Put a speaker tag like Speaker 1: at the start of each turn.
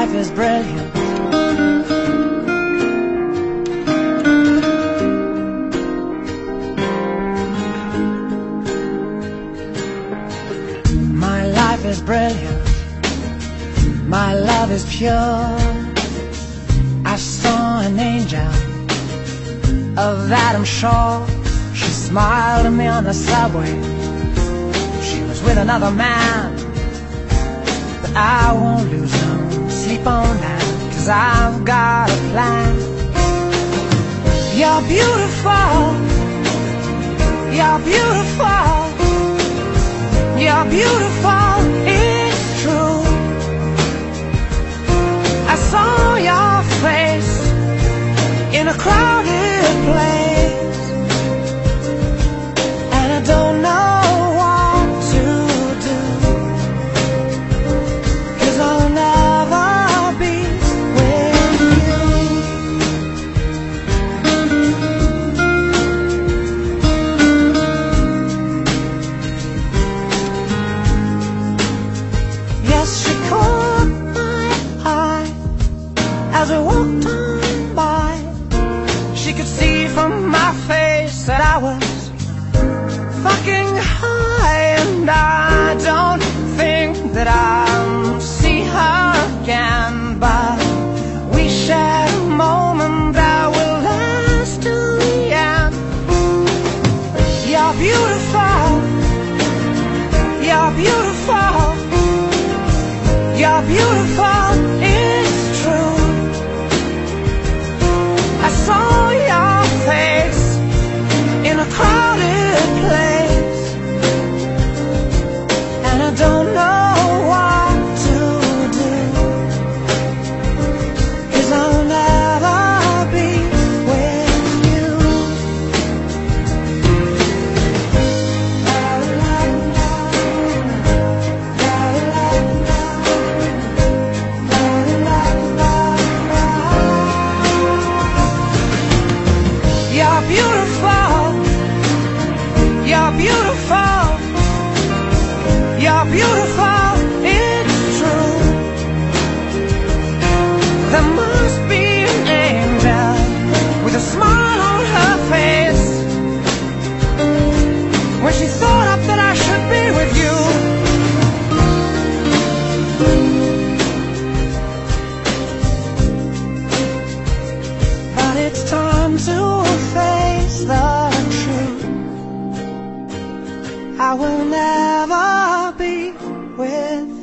Speaker 1: life is brilliant. My life is brilliant. My love is pure. I saw an angel. Of Adam Shaw. She smiled at me on the subway. She was with another man. but I won't lose her sleep on night, cause I've got a plan. You're beautiful, you're beautiful, you're beautiful, it's true. I saw your face in a crowded place. You're beautiful. You're beautiful. You're beautiful. You're beautiful. I will never be with